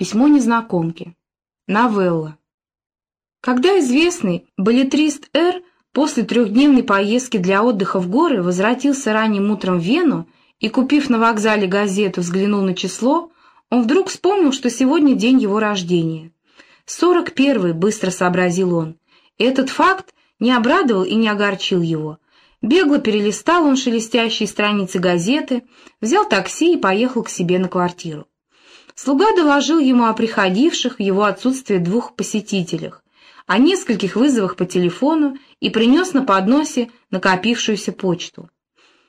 Письмо незнакомки. Новелла. Когда известный балетрист Р. после трехдневной поездки для отдыха в горы возвратился ранним утром в Вену и, купив на вокзале газету, взглянул на число, он вдруг вспомнил, что сегодня день его рождения. «Сорок первый», — быстро сообразил он. Этот факт не обрадовал и не огорчил его. Бегло перелистал он шелестящие страницы газеты, взял такси и поехал к себе на квартиру. Слуга доложил ему о приходивших в его отсутствие двух посетителях, о нескольких вызовах по телефону и принес на подносе накопившуюся почту.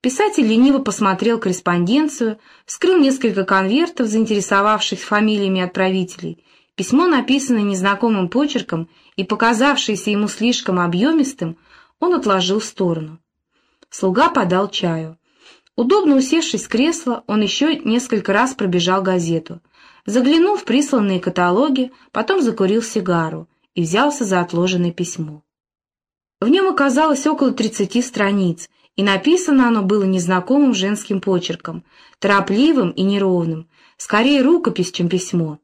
Писатель лениво посмотрел корреспонденцию, вскрыл несколько конвертов, заинтересовавшись фамилиями отправителей. Письмо, написанное незнакомым почерком и показавшееся ему слишком объемистым, он отложил в сторону. Слуга подал чаю. Удобно усевшись в кресло, он еще несколько раз пробежал газету. Заглянул в присланные каталоги, потом закурил сигару и взялся за отложенное письмо. В нем оказалось около тридцати страниц, и написано оно было незнакомым женским почерком, торопливым и неровным, скорее рукопись, чем письмо.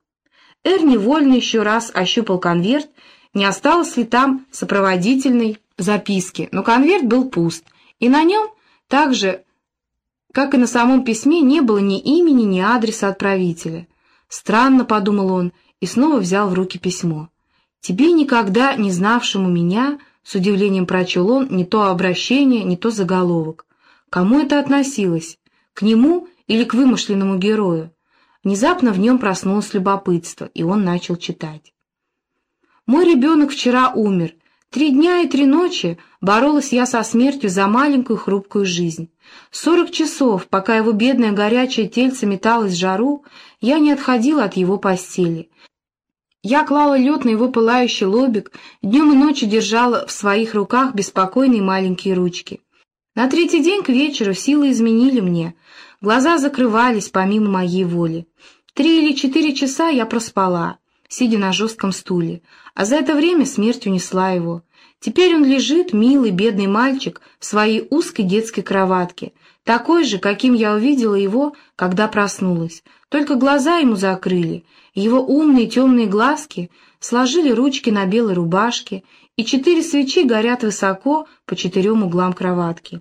Эр невольно еще раз ощупал конверт, не осталось ли там сопроводительной записки, но конверт был пуст, и на нем также как и на самом письме, не было ни имени, ни адреса отправителя. «Странно», — подумал он, и снова взял в руки письмо. «Тебе, никогда не знавшему меня», — с удивлением прочел он, не то обращение, не то заголовок. Кому это относилось? К нему или к вымышленному герою? Внезапно в нем проснулось любопытство, и он начал читать. «Мой ребенок вчера умер. Три дня и три ночи боролась я со смертью за маленькую хрупкую жизнь. Сорок часов, пока его бедное горячее тельце металось в жару, я не отходила от его постели. Я клала лед на его пылающий лобик, днем и ночью держала в своих руках беспокойные маленькие ручки. На третий день к вечеру силы изменили мне, глаза закрывались помимо моей воли. Три или четыре часа я проспала сидя на жестком стуле, а за это время смерть унесла его. Теперь он лежит, милый, бедный мальчик, в своей узкой детской кроватке, такой же, каким я увидела его, когда проснулась. Только глаза ему закрыли, его умные темные глазки сложили ручки на белой рубашке, и четыре свечи горят высоко по четырем углам кроватки.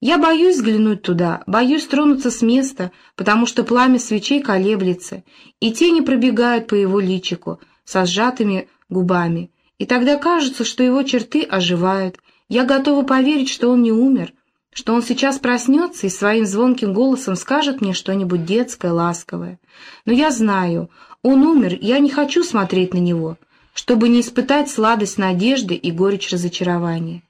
Я боюсь взглянуть туда, боюсь тронуться с места, потому что пламя свечей колеблется, и тени пробегают по его личику со сжатыми губами, и тогда кажется, что его черты оживают. Я готова поверить, что он не умер, что он сейчас проснется и своим звонким голосом скажет мне что-нибудь детское, ласковое. Но я знаю, он умер, я не хочу смотреть на него, чтобы не испытать сладость надежды и горечь разочарования.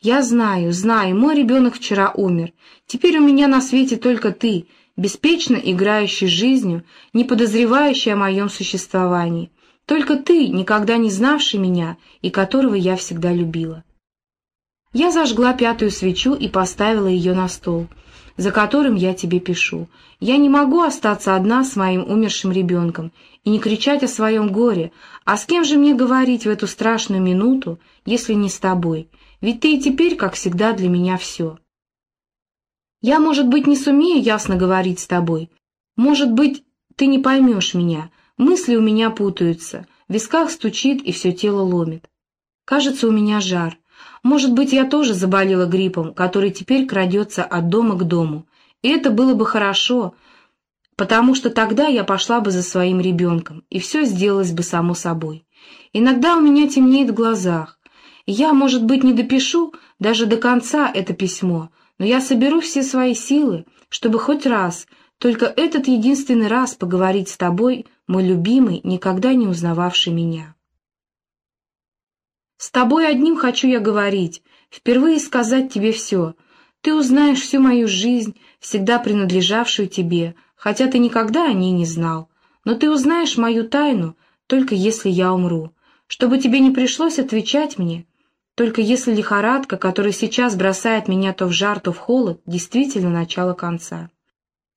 Я знаю, знаю, мой ребенок вчера умер. Теперь у меня на свете только ты, беспечно играющий жизнью, не подозревающий о моем существовании. Только ты, никогда не знавший меня и которого я всегда любила. Я зажгла пятую свечу и поставила ее на стол, за которым я тебе пишу. Я не могу остаться одна с моим умершим ребенком и не кричать о своем горе, а с кем же мне говорить в эту страшную минуту, если не с тобой? Ведь ты и теперь, как всегда, для меня все. Я, может быть, не сумею ясно говорить с тобой. Может быть, ты не поймешь меня. Мысли у меня путаются, в висках стучит и все тело ломит. Кажется, у меня жар. Может быть, я тоже заболела гриппом, который теперь крадется от дома к дому. И это было бы хорошо, потому что тогда я пошла бы за своим ребенком, и все сделалось бы само собой. Иногда у меня темнеет в глазах, я, может быть, не допишу даже до конца это письмо, но я соберу все свои силы, чтобы хоть раз, только этот единственный раз поговорить с тобой, мой любимый, никогда не узнававший меня. С тобой одним хочу я говорить, впервые сказать тебе все. Ты узнаешь всю мою жизнь, всегда принадлежавшую тебе, хотя ты никогда о ней не знал. Но ты узнаешь мою тайну, только если я умру. Чтобы тебе не пришлось отвечать мне, только если лихорадка, которая сейчас бросает меня то в жар, то в холод, действительно начало конца.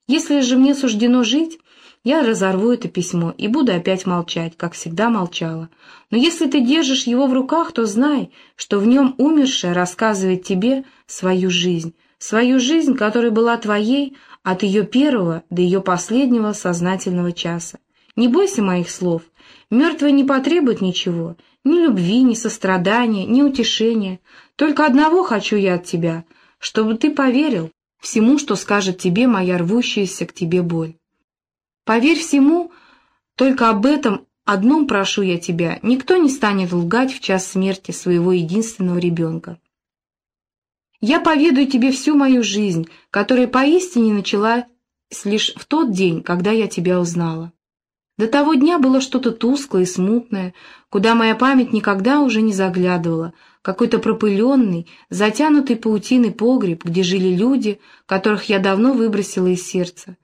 Если же мне суждено жить, я разорву это письмо и буду опять молчать, как всегда молчала. Но если ты держишь его в руках, то знай, что в нем умершая рассказывает тебе свою жизнь, свою жизнь, которая была твоей от ее первого до ее последнего сознательного часа. Не бойся моих слов. Мертвые не потребуют ничего, ни любви, ни сострадания, ни утешения. Только одного хочу я от тебя, чтобы ты поверил всему, что скажет тебе моя рвущаяся к тебе боль. Поверь всему, только об этом одном прошу я тебя, никто не станет лгать в час смерти своего единственного ребенка. Я поведаю тебе всю мою жизнь, которая поистине началась лишь в тот день, когда я тебя узнала. До того дня было что-то тусклое и смутное, куда моя память никогда уже не заглядывала, какой-то пропыленный, затянутый паутиной погреб, где жили люди, которых я давно выбросила из сердца.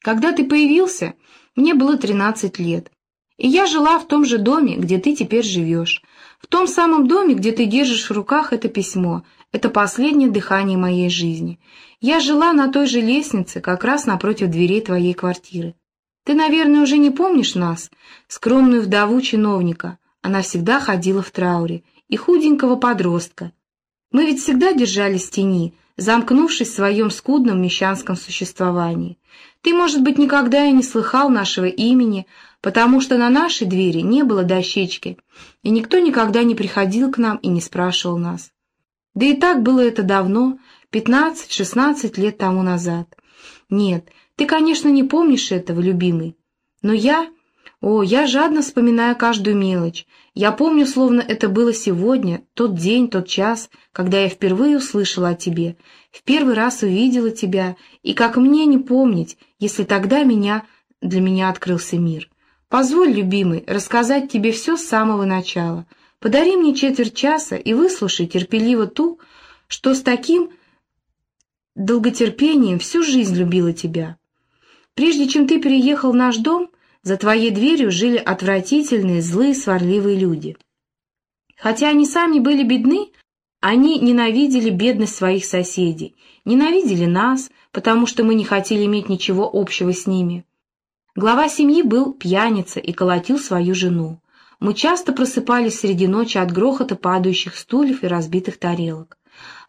Когда ты появился, мне было тринадцать лет, и я жила в том же доме, где ты теперь живешь, в том самом доме, где ты держишь в руках это письмо, это последнее дыхание моей жизни. Я жила на той же лестнице, как раз напротив дверей твоей квартиры. Ты, наверное, уже не помнишь нас, скромную вдову чиновника. Она всегда ходила в трауре. И худенького подростка. Мы ведь всегда держались в тени, замкнувшись в своем скудном мещанском существовании. Ты, может быть, никогда и не слыхал нашего имени, потому что на нашей двери не было дощечки, и никто никогда не приходил к нам и не спрашивал нас. Да и так было это давно, пятнадцать-шестнадцать лет тому назад. Нет, ты, конечно, не помнишь этого, любимый. Но я... О, я жадно вспоминаю каждую мелочь. Я помню, словно это было сегодня, тот день, тот час, когда я впервые услышала о тебе, в первый раз увидела тебя, и как мне не помнить, если тогда меня для меня открылся мир. Позволь, любимый, рассказать тебе все с самого начала. Подари мне четверть часа и выслушай терпеливо ту, что с таким долготерпением всю жизнь любила тебя. Прежде чем ты переехал в наш дом, за твоей дверью жили отвратительные, злые, сварливые люди. Хотя они сами были бедны, они ненавидели бедность своих соседей, ненавидели нас, потому что мы не хотели иметь ничего общего с ними. Глава семьи был пьяница и колотил свою жену. Мы часто просыпались среди ночи от грохота падающих стульев и разбитых тарелок.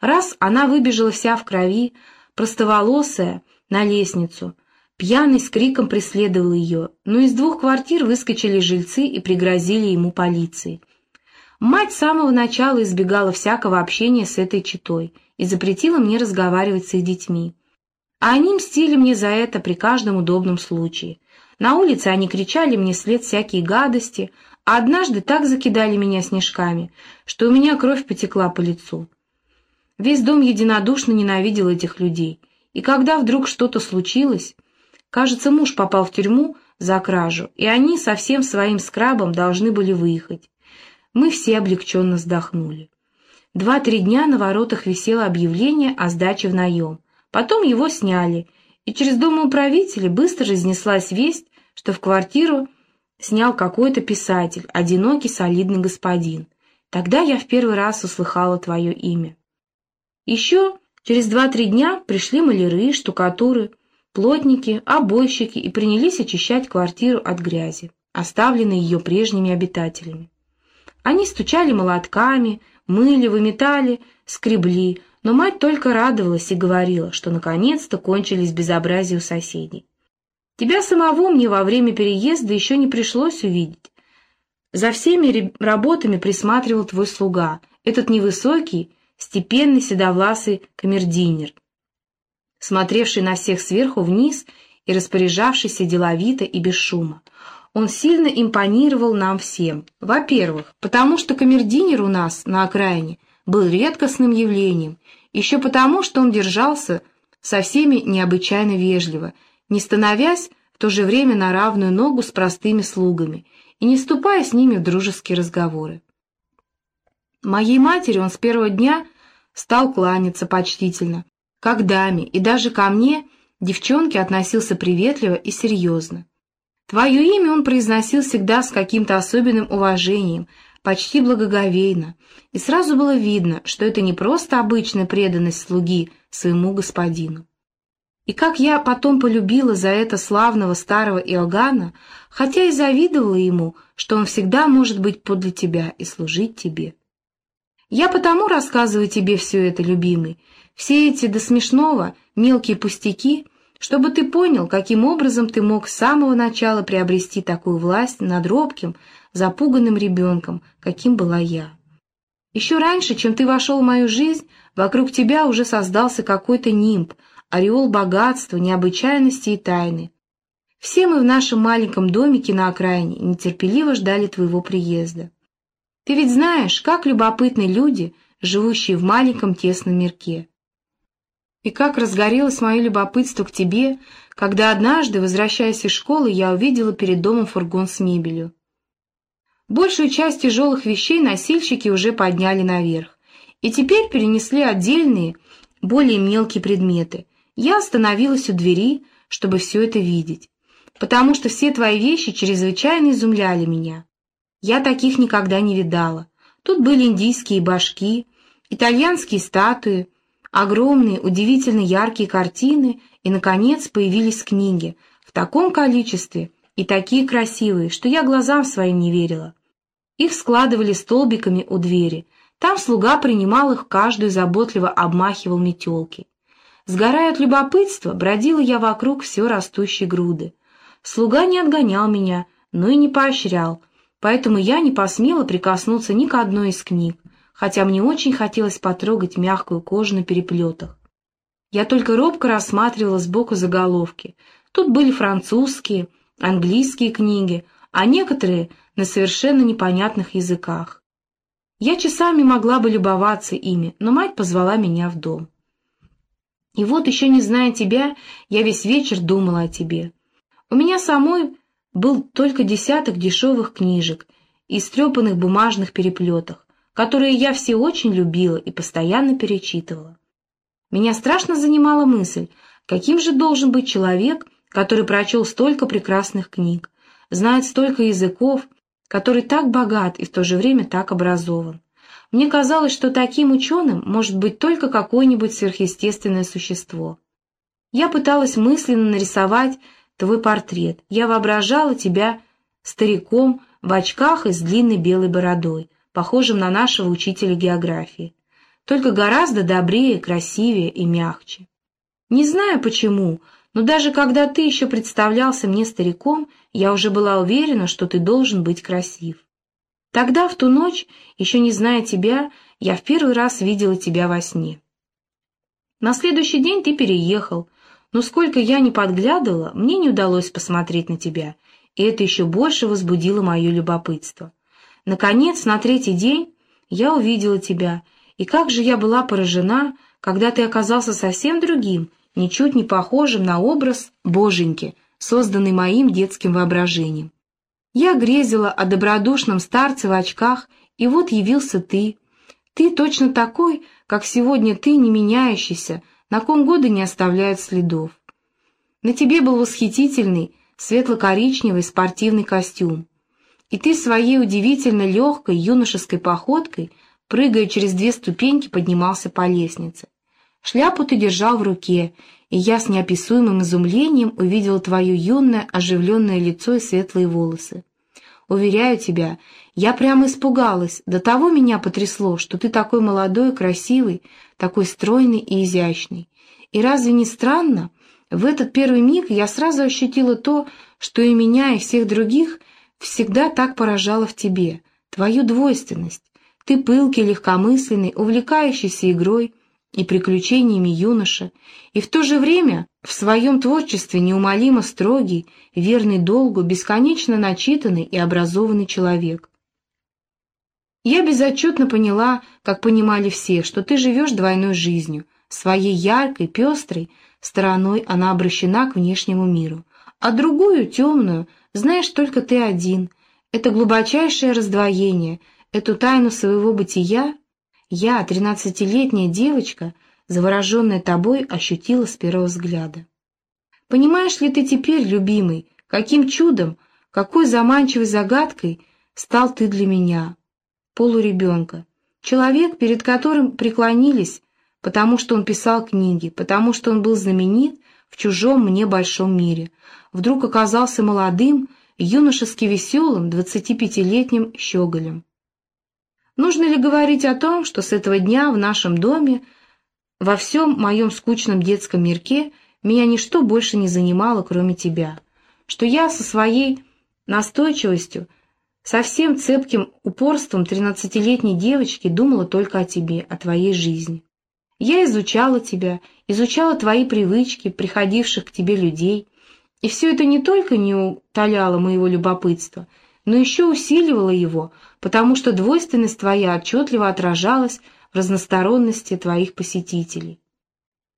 Раз она выбежала вся в крови, простоволосая, на лестницу, Пьяный с криком преследовал ее, но из двух квартир выскочили жильцы и пригрозили ему полицией. Мать с самого начала избегала всякого общения с этой читой и запретила мне разговаривать с их детьми. А они мстили мне за это при каждом удобном случае. На улице они кричали мне вслед всякие гадости, а однажды так закидали меня снежками, что у меня кровь потекла по лицу. Весь дом единодушно ненавидел этих людей, и когда вдруг что-то случилось, Кажется, муж попал в тюрьму за кражу, и они со всем своим скрабом должны были выехать. Мы все облегченно вздохнули. Два-три дня на воротах висело объявление о сдаче в наем. Потом его сняли, и через домоуправителя быстро разнеслась весть, что в квартиру снял какой-то писатель, одинокий солидный господин. Тогда я в первый раз услыхала твое имя. Еще через два-три дня пришли маляры, штукатуры, плотники, обойщики и принялись очищать квартиру от грязи, оставленной ее прежними обитателями. Они стучали молотками, мыли, выметали, скребли, но мать только радовалась и говорила, что наконец-то кончились безобразия у соседей. Тебя самого мне во время переезда еще не пришлось увидеть. За всеми работами присматривал твой слуга, этот невысокий, степенный седовласый камердинер смотревший на всех сверху вниз и распоряжавшийся деловито и без шума. Он сильно импонировал нам всем. Во-первых, потому что камердинер у нас на окраине был редкостным явлением, еще потому, что он держался со всеми необычайно вежливо, не становясь в то же время на равную ногу с простыми слугами и не вступая с ними в дружеские разговоры. Моей матери он с первого дня стал кланяться почтительно, как даме и даже ко мне, девчонке, относился приветливо и серьезно. Твое имя он произносил всегда с каким-то особенным уважением, почти благоговейно, и сразу было видно, что это не просто обычная преданность слуги своему господину. И как я потом полюбила за это славного старого Иоганна, хотя и завидовала ему, что он всегда может быть подле тебя и служить тебе. Я потому рассказываю тебе все это, любимый, все эти до смешного мелкие пустяки, чтобы ты понял, каким образом ты мог с самого начала приобрести такую власть над робким, запуганным ребенком, каким была я. Еще раньше, чем ты вошел в мою жизнь, вокруг тебя уже создался какой-то нимб, ореол богатства, необычайности и тайны. Все мы в нашем маленьком домике на окраине нетерпеливо ждали твоего приезда. Ты ведь знаешь, как любопытны люди, живущие в маленьком тесном мирке. И как разгорелось мое любопытство к тебе, когда однажды, возвращаясь из школы, я увидела перед домом фургон с мебелью. Большую часть тяжелых вещей носильщики уже подняли наверх, и теперь перенесли отдельные, более мелкие предметы. Я остановилась у двери, чтобы все это видеть, потому что все твои вещи чрезвычайно изумляли меня. Я таких никогда не видала. Тут были индийские башки, итальянские статуи, огромные, удивительно яркие картины и, наконец, появились книги в таком количестве и такие красивые, что я глазам своим не верила. Их складывали столбиками у двери. Там слуга принимал их, каждую заботливо обмахивал метелки. Сгорая от любопытства, бродила я вокруг все растущей груды. Слуга не отгонял меня, но и не поощрял, поэтому я не посмела прикоснуться ни к одной из книг, хотя мне очень хотелось потрогать мягкую кожу на переплетах. Я только робко рассматривала сбоку заголовки. Тут были французские, английские книги, а некоторые на совершенно непонятных языках. Я часами могла бы любоваться ими, но мать позвала меня в дом. И вот, еще не зная тебя, я весь вечер думала о тебе. У меня самой был только десяток дешевых книжек и стрепанных бумажных переплетах которые я все очень любила и постоянно перечитывала. Меня страшно занимала мысль, каким же должен быть человек, который прочел столько прекрасных книг, знает столько языков, который так богат и в то же время так образован. Мне казалось, что таким ученым может быть только какое-нибудь сверхъестественное существо. Я пыталась мысленно нарисовать твой портрет. Я воображала тебя стариком в очках и с длинной белой бородой, похожим на нашего учителя географии, только гораздо добрее, красивее и мягче. Не знаю почему, но даже когда ты еще представлялся мне стариком, я уже была уверена, что ты должен быть красив. Тогда, в ту ночь, еще не зная тебя, я в первый раз видела тебя во сне. На следующий день ты переехал, но сколько я не подглядывала, мне не удалось посмотреть на тебя, и это еще больше возбудило мое любопытство. Наконец, на третий день я увидела тебя, и как же я была поражена, когда ты оказался совсем другим, ничуть не похожим на образ Боженьки, созданный моим детским воображением. Я грезила о добродушном старце в очках, и вот явился ты. Ты точно такой, как сегодня ты, не меняющийся, на ком годы не оставляют следов. На тебе был восхитительный, светло-коричневый спортивный костюм и ты своей удивительно легкой юношеской походкой, прыгая через две ступеньки, поднимался по лестнице. Шляпу ты держал в руке, и я с неописуемым изумлением увидел твое юное, оживленное лицо и светлые волосы. Уверяю тебя, я прямо испугалась, до того меня потрясло, что ты такой молодой и красивый, такой стройный и изящный. И разве не странно? В этот первый миг я сразу ощутила то, что и меня, и всех других — всегда так поражала в тебе, твою двойственность. Ты пылкий, легкомысленный, увлекающийся игрой и приключениями юноша, и в то же время в своем творчестве неумолимо строгий, верный долгу, бесконечно начитанный и образованный человек. Я безотчетно поняла, как понимали все, что ты живешь двойной жизнью, своей яркой, пестрой стороной она обращена к внешнему миру, а другую, темную, знаешь только ты один. Это глубочайшее раздвоение, эту тайну своего бытия я, тринадцатилетняя девочка, завороженная тобой, ощутила с первого взгляда. Понимаешь ли ты теперь, любимый, каким чудом, какой заманчивой загадкой стал ты для меня, полуребенка, человек, перед которым преклонились, потому что он писал книги, потому что он был знаменит в чужом мне большом мире, вдруг оказался молодым, юношески веселым, двадцатипятилетним щеголем. Нужно ли говорить о том, что с этого дня в нашем доме, во всем моем скучном детском мирке, меня ничто больше не занимало, кроме тебя, что я со своей настойчивостью, со всем цепким упорством тринадцатилетней девочки думала только о тебе, о твоей жизни. Я изучала тебя, изучала твои привычки, приходивших к тебе людей, и все это не только не утоляло моего любопытства, но еще усиливало его, потому что двойственность твоя отчетливо отражалась в разносторонности твоих посетителей.